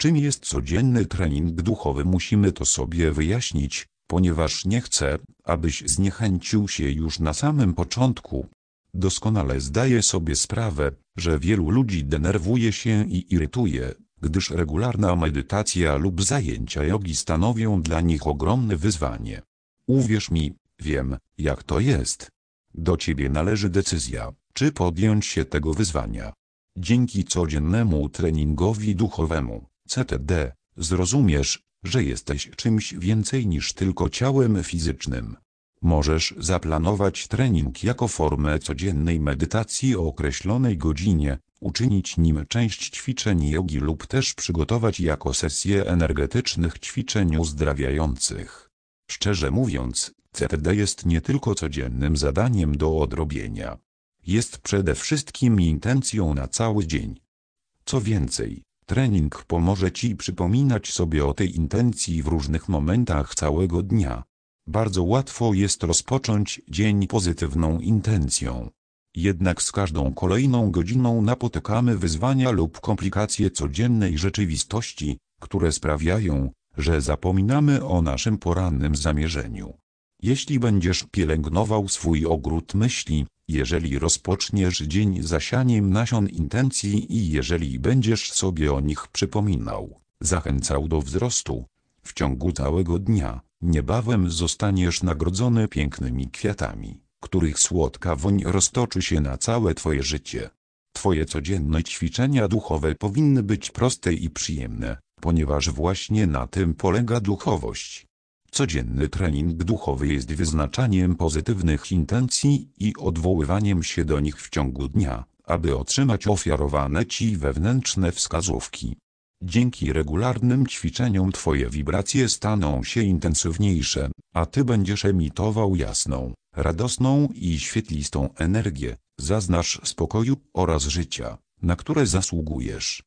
Czym jest codzienny trening duchowy musimy to sobie wyjaśnić, ponieważ nie chcę, abyś zniechęcił się już na samym początku. Doskonale zdaję sobie sprawę, że wielu ludzi denerwuje się i irytuje, gdyż regularna medytacja lub zajęcia jogi stanowią dla nich ogromne wyzwanie. Uwierz mi, wiem, jak to jest. Do ciebie należy decyzja, czy podjąć się tego wyzwania. Dzięki codziennemu treningowi duchowemu, CTD, zrozumiesz, że jesteś czymś więcej niż tylko ciałem fizycznym. Możesz zaplanować trening jako formę codziennej medytacji o określonej godzinie, uczynić nim część ćwiczeń jogi lub też przygotować jako sesję energetycznych ćwiczeń uzdrawiających. Szczerze mówiąc, CTD jest nie tylko codziennym zadaniem do odrobienia. Jest przede wszystkim intencją na cały dzień. Co więcej, trening pomoże Ci przypominać sobie o tej intencji w różnych momentach całego dnia. Bardzo łatwo jest rozpocząć dzień pozytywną intencją. Jednak z każdą kolejną godziną napotykamy wyzwania lub komplikacje codziennej rzeczywistości, które sprawiają, że zapominamy o naszym porannym zamierzeniu. Jeśli będziesz pielęgnował swój ogród myśli, jeżeli rozpoczniesz dzień zasianiem nasion intencji i jeżeli będziesz sobie o nich przypominał, zachęcał do wzrostu, w ciągu całego dnia, niebawem zostaniesz nagrodzony pięknymi kwiatami, których słodka woń roztoczy się na całe twoje życie. Twoje codzienne ćwiczenia duchowe powinny być proste i przyjemne, ponieważ właśnie na tym polega duchowość. Codzienny trening duchowy jest wyznaczaniem pozytywnych intencji i odwoływaniem się do nich w ciągu dnia, aby otrzymać ofiarowane Ci wewnętrzne wskazówki. Dzięki regularnym ćwiczeniom Twoje wibracje staną się intensywniejsze, a Ty będziesz emitował jasną, radosną i świetlistą energię, zaznasz spokoju oraz życia, na które zasługujesz.